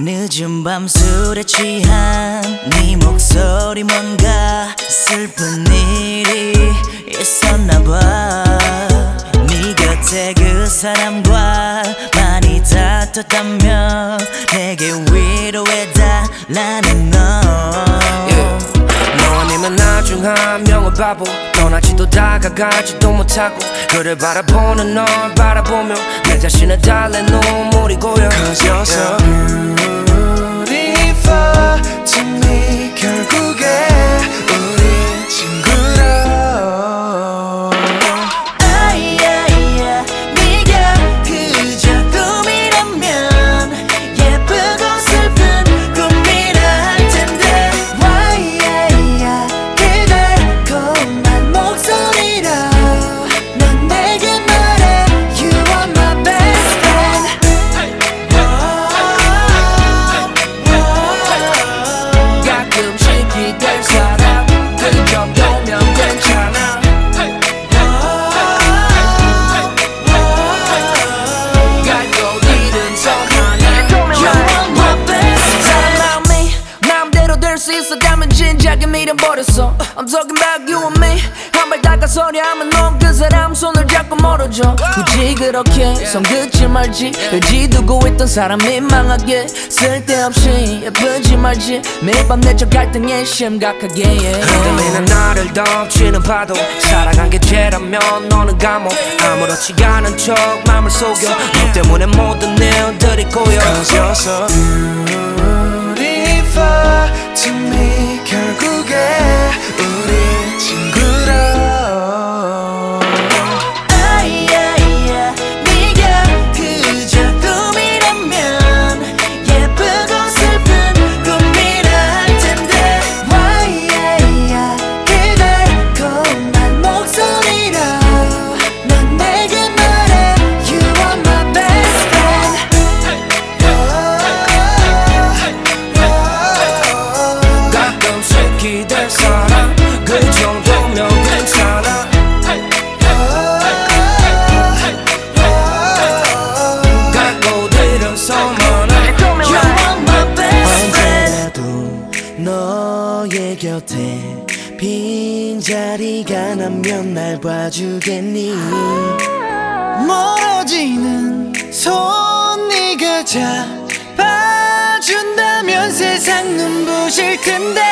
늦은 밤 술에 취한 네 목소리 뭔가 슬픈 일이 있었나 봐. 네 곁에 그 사람과 많이 다퉜다며 내게 위로해 달라는 너. 너 바보. 떠나지도 다가가지도 못하고 그를 바라보는 널 바라보며 내 자신을 달래 눈물이 고여 Cause you're so beautiful 진작에 밀어버렸어. I'm talking about you and me. 한발 다가서려 하면 넌 그 사람 손을 잡고 멀어져. 굳이 그렇게 손 긋지 말지. 의지 두고 있던 사람 민망하게 쓸데없이 예쁘지 말지. 매일 밤 내적 갈등에 심각하게 흔들리는 나를 덮치는 파도. 살아간 게 죄라면 너는 감옥. 아무렇지 않은 척 맘을 속여. 너 때문에 모든 일들이 고여. Cause you're so beautiful to me 결국에 곁에 빈자리가 나면 날 봐주겠니? 멀어지는 손 네가 잡아준다면 세상 눈부실 텐데